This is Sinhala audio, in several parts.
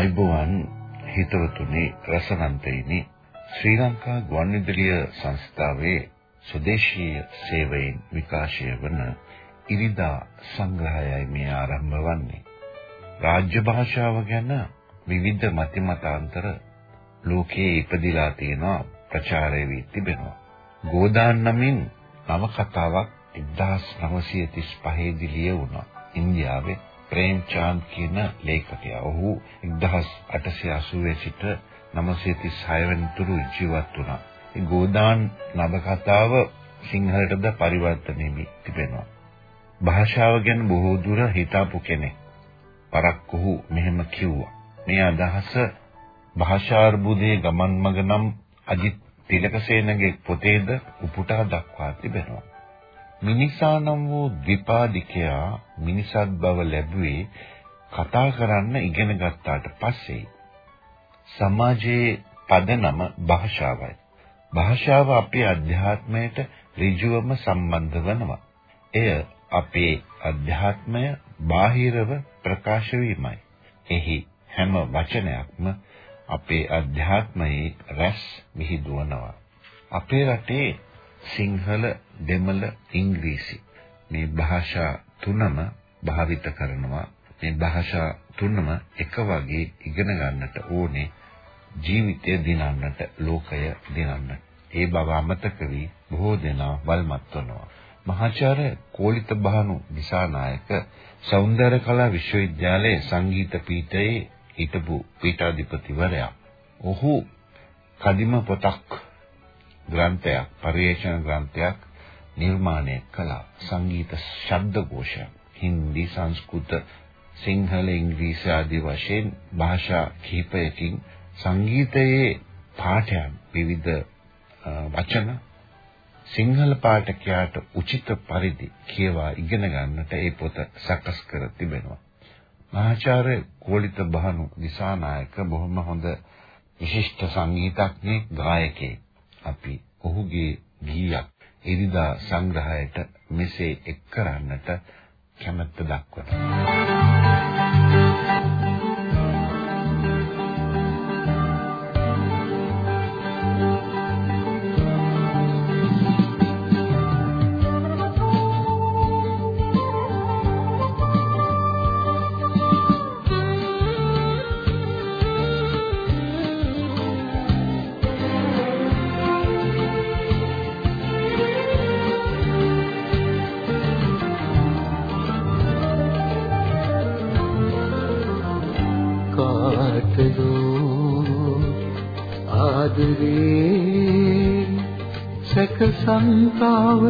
අයිබෝවන් හිතවතුනි රසවන්තයිනි ශ්‍රී ලංකා ගුවන්විදුලිය සංස්ථාවේ ස්වදේශීය සේවයෙන් විකාශය වන ඉරිදා සංග්‍රහයයි මේ ආරම්භ වන්නේ. රාජ්‍ය භාෂාව ගැන විවිධ මතිමතාන්තර ලෝකයේ ඉපදිලා තියෙනවා ප්‍රචාරය වී තිබෙනවා. ගෝදාන් නමින් නවකතාවක් 1935 දී ලියවුණා. ඉන්දියාවේ ප්‍රේම්චාන්ද් කියන ලේඛකයා. ඔහු 1880 සිට 936 වෙනිතුරු ජීවත් වුණා. මේ ගෝදාන් නවකතාව සිංහලටද පරිවර්තනය වී තිබෙනවා. භාෂාව ගැන බොහෝ දුර හිතාපු කෙනෙක්. පරක් ඔහු මෙහෙම කිව්වා. මේ අදහස භාෂාර්බුදයේ ගමන් මඟ නම් අජිත් තිලකසේනගේ පොතේද උපුටා දක්වා තිබෙනවා. මිනිසා නම් වූ ද්විපාදිකයා මිනිසත් බව ලැබුවේ කතා කරන්න ඉගෙන ගත්තාට පස්සේ සමාජයේ පදනම භාෂාවයි. භාෂාව අපේ අධ්‍යාත්මයට ඍජුවම සම්බන්ධ වෙනවා. එය අපේ අධ්‍යාත්මය බාහිරව ප්‍රකාශ වීමයි. එහි හැම වචනයක්ම අපේ අධ්‍යාත්මයේ රැස් විහිදුවනවා. අපේ රටේ සිංහල, දෙමළ, ඉංග්‍රීසි මේ භාෂා තුනම භාවිත කරනවා. මේ භාෂා තුනම එක වගේ ඉගෙන ගන්නට ඕනේ ජීවිතය දිනන්නට, ලෝකය දිනන්නට. ඒ බව අමතක වී බොහෝ දෙනා වල්මත් වෙනවා. මහාචාර්ය කෝලිත බහනු දිසානායක සෞන්දර්ය කලා විශ්වවිද්‍යාලයේ සංගීත පීඨයේ හිටපු පීඨාධිපතිවරයා. ඔහු කදිම පොතක් ග්‍රන්ථයක් පරිේශන ග්‍රන්ථයක් නිර්මාණය කළා සංගීත ශබ්දකෝෂය හින්දි සංස්කෘත සිංහල ඉංග්‍රීසි ආදී වශයෙන් භාෂා කිහිපයකින් සංගීතයේ පාඨයන් විවිධ වචන සිංහල පාඨකයාට උචිත පරිදි කියවා ඉගෙන ගන්නට ඒ පොත සකස් කර තිබෙනවා. මහාචාර්ය කෝලිත බහනු දිසානායක බොහොම හොඳ විශිෂ්ට සංගීතඥයෙක් ගායකයෙක්. අපි ඔහුගේ ගීයක් ඉරිදා සංග්‍රහයට මෙසේ එක් කරන්නට කැමැත්ත දක්වනවා. සංකාව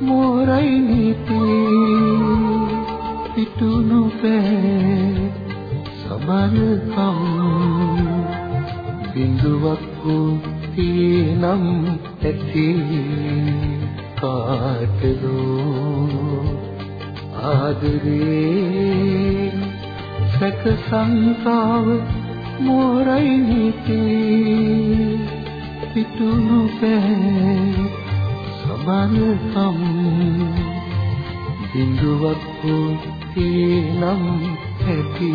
මෝරයි නීති. පිටුනු පෑ සබරකම් බිඳුවක් වූ තීනම් ඇති කාටදෝ? ආදරේ සැක සංකාව මෝරයි නීති පිටුනු පෑ සබනකම් බිඳුවක් වූ නම් ඇති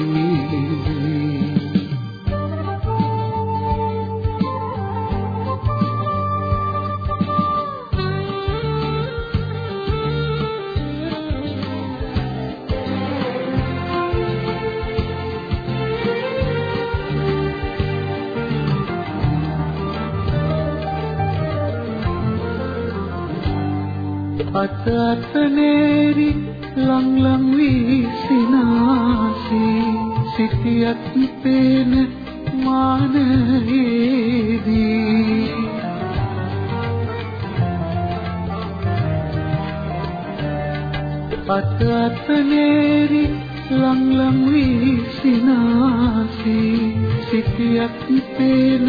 අත අත නේරි ලං ලං වී සිනාසී සිටියත් පේන මානෙදී අත අත නේරි ලං ලං වී සිනාසී සිටියක් පේන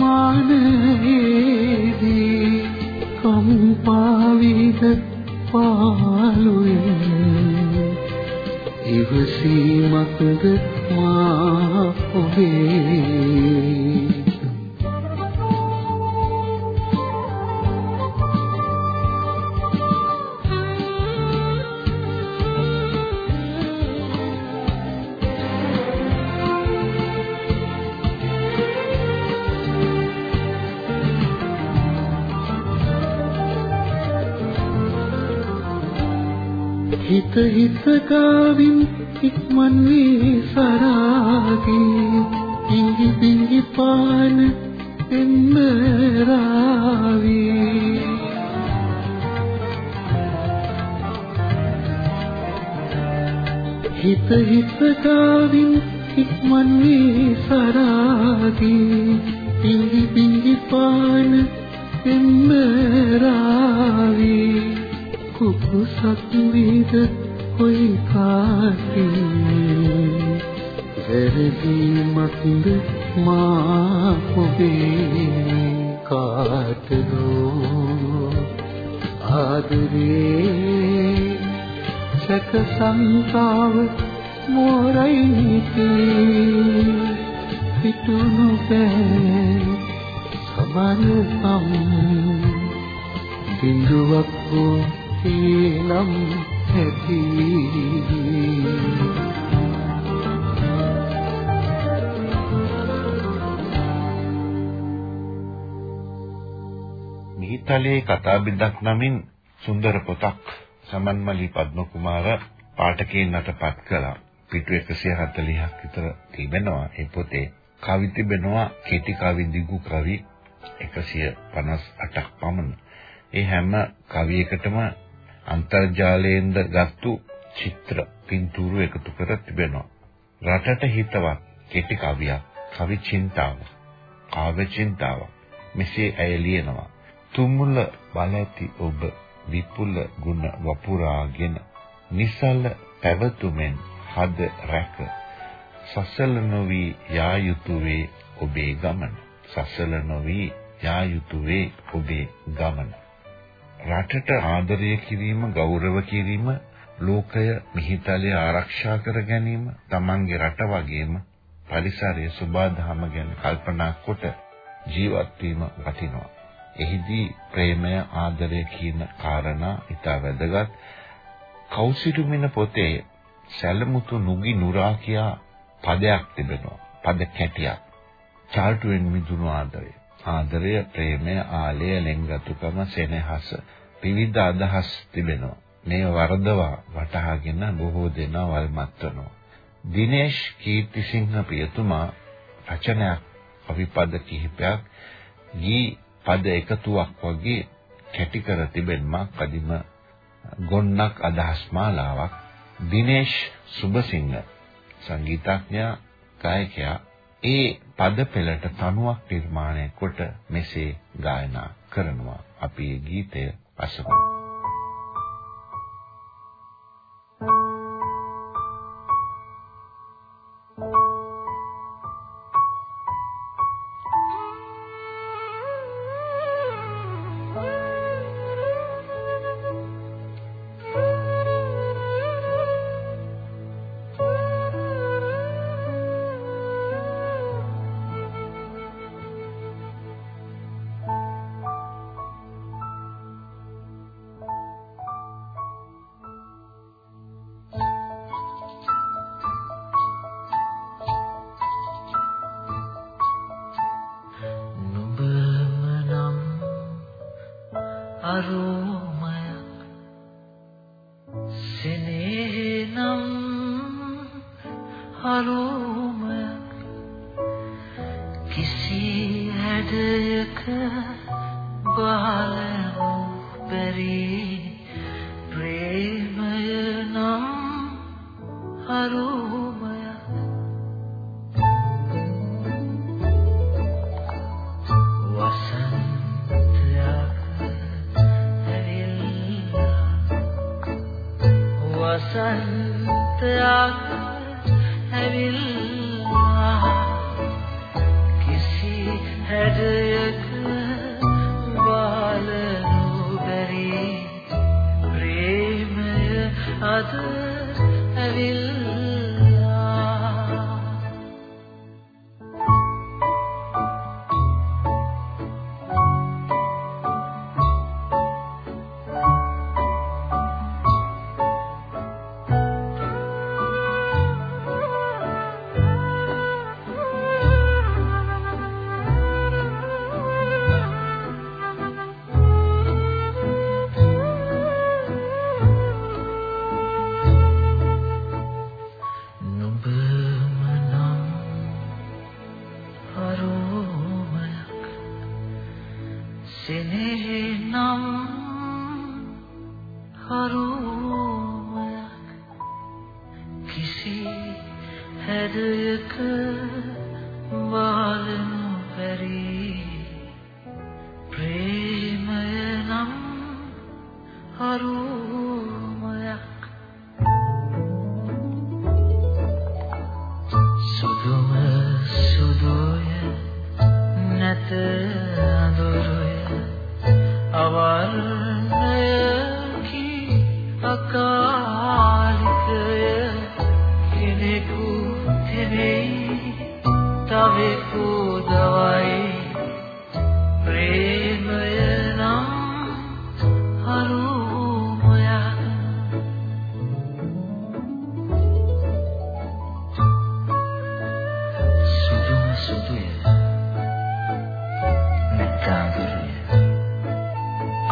මානෙදී කම්පාවිද පාළුවේ. ඉවසීමක්ද මා ඔබේ? හිත හිත ගාවින් ඉක්මන් වී සරාගී ඉංගි බිංගි පාන එන්නරාවි හිත හිත ගාවින් ඉක්මන් වී සරාගී ඉංගි බිංගි පාන එන්නරාවි කුකුසක් විද කොයි කාටේ වැරදීමක්ද මා ඔබේ කාටදෝ ආදරේ සැක සංකාව මෝරයි නිතේ පිටුනු බෑ සබරම් බිඳුවක් වූ නම් ඇති මිහිතලේ කතා බිඳක් නමින් සුන්දර පොතක් සමන්මලි පද්මකුමාර පාඨකයන් අතපත් කළා. පිටු 140ක් විතර තිබෙනවා ඒ පොතේ. කවි තිබෙනවා කෙටි කවි දිගු කවි 158ක් පමණ. ඒ හැම කවියකටම අන්තර්ජාලයෙන්ද ගත්තු චිත්‍ර පින්තූරු එකතු කර තිබෙනවා. රටට හිතවත් කෙටි කවියක් කවි චින්තාව කාව්‍ය චින්තාව මෙසේ ඇය ලියනවා. තුමුල බල ඇති ඔබ විපුල ගුණ වපුරාගෙන නිසල පැවතුමෙන් හද රැක සසල නොවි යා යුතුය ඔබේ ගමන. සසල නොවි යා යුතුය ඔබේ ගමන. රටට ආදරය කිරීම ගෞරව කිරීම ලෝකය මිහිතලය ආරක්ෂා කර ගැනීම තමන්ගේ රට වගේම පරිසරයේ සුබාධම ගැන කල්පනා කොට ජීවත් වීම වටිනවා. එහිදී ප්‍රේමය ආදරය කියන කාරණා ඉතා වැදගත්. කෞසිරුමින පොතේ සැලමුතු නුගි නුරා කියා පදයක් තිබෙනවා. පද කැටියක්. චාල්ටුවෙන් මිදුණු ආදරය. ආදරය, ප්‍රේමය, ආලය, ලෙන්ගතුකම, සෙනෙහස විවිධ අදහස් තිබෙනවා. මේ වර්ධවා වටහාගෙන බොහෝ දෙනා වල්මත් වෙනවා. දිනේෂ් කීර්තිසිංහ පියතුමා රචනයක් කවිපද කිහිපයක් ගී පද එකතුවක් වගේ කැටි කර තිබෙනවා කදිම ගොන්නක් අදහස් මාලාවක් දිනේෂ් සුබසිංහ සංගීතඥයා ගායකයා ඒ පද පෙළට තනුවක් නිර්මාණය කොට මෙසේ ගායනා කරනවා. අපි මේ ගීතය අසමු කිසි හැඩයක බාලව බැරි ප්‍රේමය නම් හරු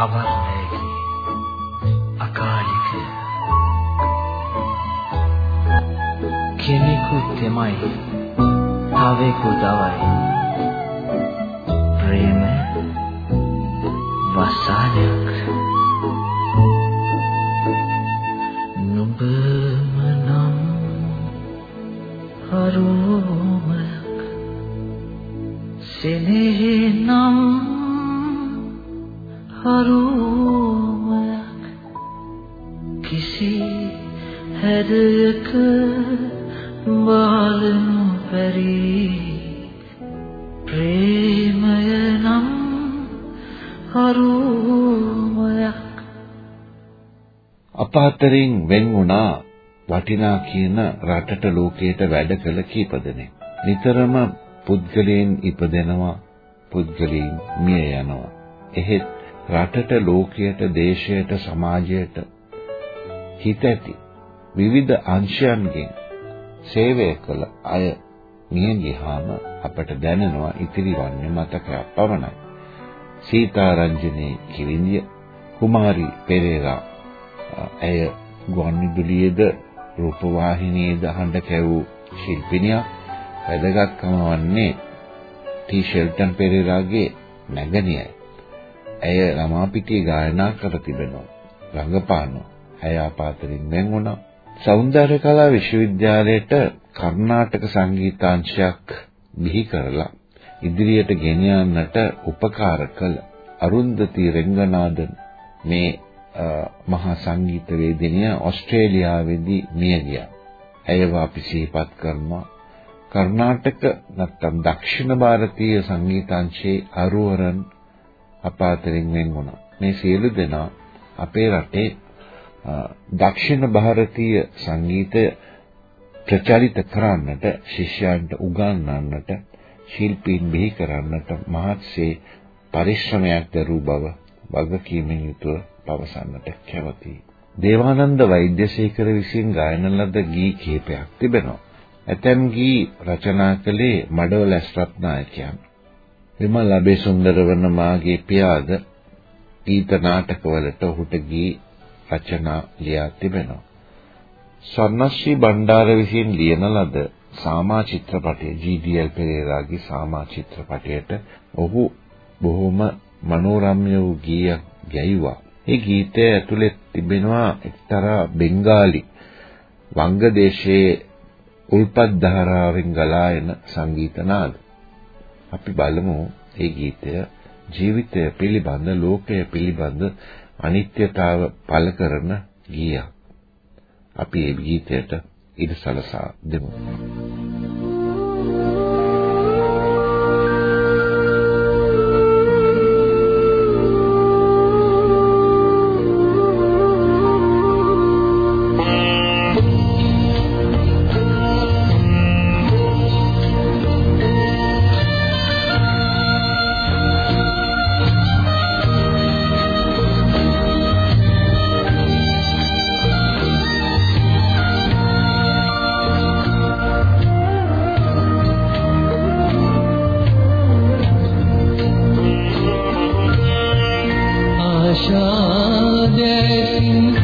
අවර්ණයකි අකාලික කෙනෙකු තෙමයි තවෙකු තවයි ප්‍රේම අතරින් වෙන් වුණා වටිනා කියන රටට ලෝකයට වැඩ කළ කීප දෙනෙක්. නිතරම පුද්ගලයන් ඉපදෙනවා පුද්ගලයන් මිය යනවා. එහෙත් රටට ලෝකයට දේශයට සමාජයට හිත ඇති විවිධ අංශයන්ගෙන් සේවය කළ අය මිය ගියාම අපට දැනෙනවා ඉතිරි වන්නේ මතකයක් පමණයි. සීතාරංජනේ කිවිඳිය කුමාරි පෙරේරා ඇය ගුවන්විදුලියේද රූපවාහිනියේද හඬ කැවූ ශිල්පිනියක් වැදගත්කම වන්නේ ටී ෂෙල්ටන් පෙරේරාගේ නැගණියයි. ඇය ළමාපිටියේ ගායනා කර තිබෙනවා. රංගපානවා. ඇය අපාතරින් වෙන් වුණා. සෞන්දර්ය කලා විශ්වවිද්‍යාලයට කර්ණාටක සංගීතාංශයක් බිහි කරලා ඉදිරියට ගෙන යන්නට උපකාර කළ අරුන්දති රෙංගනාදන් මේ මහා සංගීතවේදිනිය ඕස්ට්‍රේලියාවේදී මිය ගියා. ඇයව අපි සිහිපත් කරනවා. කර්ණාටක නැත්නම් දක්ෂිණ ಭಾರತೀಯ සංගීතාංශයේ අරුවරන් අපාතරින් වෙන් වුණා. මේ සියලු දෙනා අපේ රටේ දක්ෂිණ ಭಾರತೀಯ සංගීතය ප්‍රචලිත කරන්නට ශිෂ්‍යයන්ට උගන්වන්නට ශිල්පීන් බිහි කරන්නට මහත්සේ පරිශ්‍රමයක් දරූ බව වගකීමෙන් යුතුව පවසන්නට කැමතියි. දේවානන්ද වෛද්‍යසේකර විසින් ගායන ලද ගී කිහිපයක් තිබෙනවා. ඇතැම් ගී රචනා කළේ මඩවල රත්නායකයන්. විමල් අබේසුන්දර වන මාගේ පියාද ගීත නාටකවලට ඔහුට ගී රචනා ලියා තිබෙනවා. ස්වර්ණශ්‍රී බණ්ඩාර විසින් ලියන ලද සාමා චිත්‍රපටයේ ජී.ඩී.එල් පෙරේරාගේ සාමා චිත්‍රපටයට ඔහු බොහොම මනෝරම්‍ය වූ ගීයක් ගැයුවා. ඒ ගීතය ඇතුලේ තිබෙනවා එක්තරා බෙන්ගාලි වංගදේශයේ උල්පත් ධාරාවෙන් ගලා එන සංගීත නාද. අපි බලමු මේ ගීතය ජීවිතය පිළිබඳ ලෝකය පිළිබඳ අනිත්‍යතාව පළ කරන ගීයක්. අපි මේ ගීතයට ඉඩ සලසා දෙමු. aşa dersin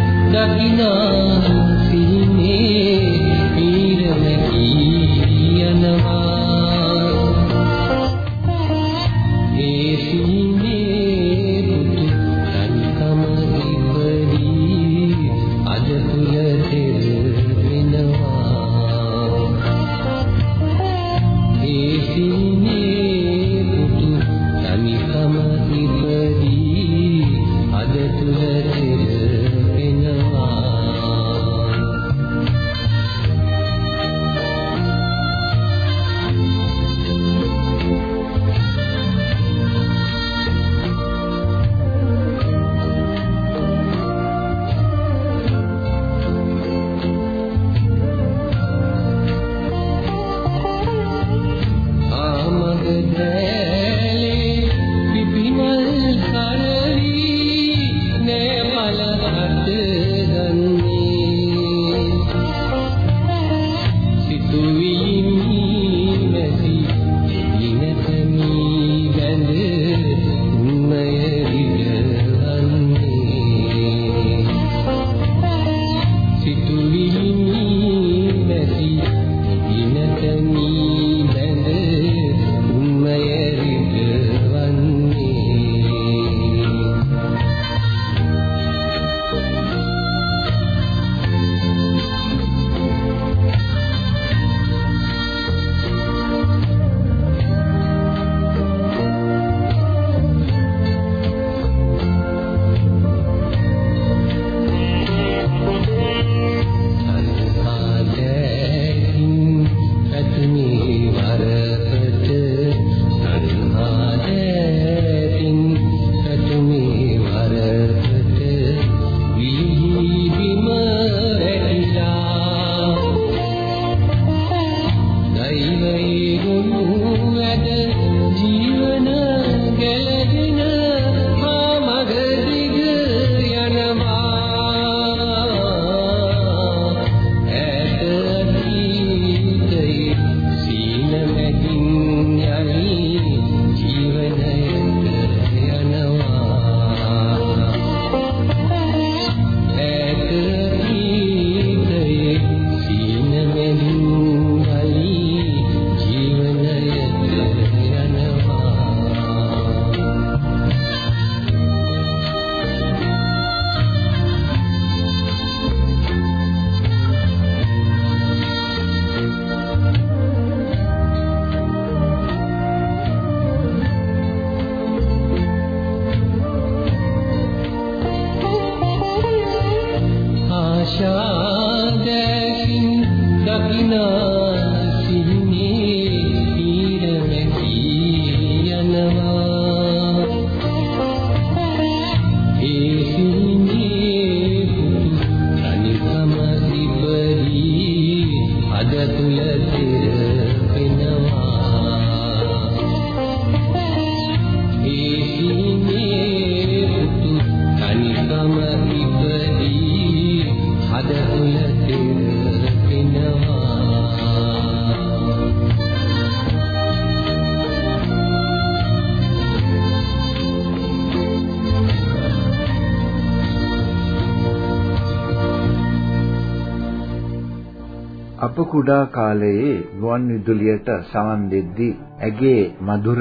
අප කුඩා කාලයේ ගුවන් විදුලියට සවන් දෙද්දී ඇගේ මధుර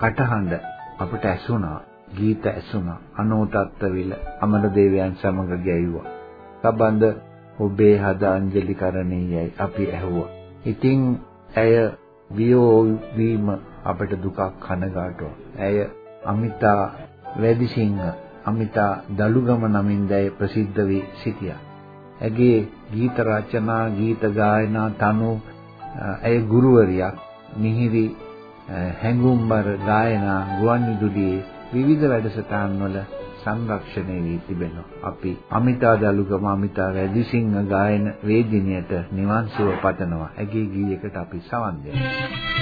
කටහඬ අපට ඇසුණා. ගීත ඇසුණා. අනෝතත්ත්වවිල අමරදේවයන් සමග ගැයුවා. සබඳ ඔබේ හද අංජලි කරණීයයි අපි ඇහුවා. ඉතින් ඇය වියෝ වීම අපට දුකක් කනගාටුවක්. ඇය අමිතා වැඩිසිංහ අමිතා දලුගම නමින් දැය ප්‍රසිද්ධ වී සිටියා. ඇගේ ගීත රචනා, ගීත ගායනා, තනු ඇය ගුරුවරියක්. මිහිරි හැඟුම්බර ගායනා ගුවන්විදුලියේ විවිධ වැඩසටහන් වල සංරක්ෂණය වී තිබෙනවා. අපි අමිතා දලුගම අමිතා වැඩිසිංහ ගායන වේදිනියට නිවන් සුව පතනවා. ඇගේ ගීයකට අපි සවන් දෙනවා.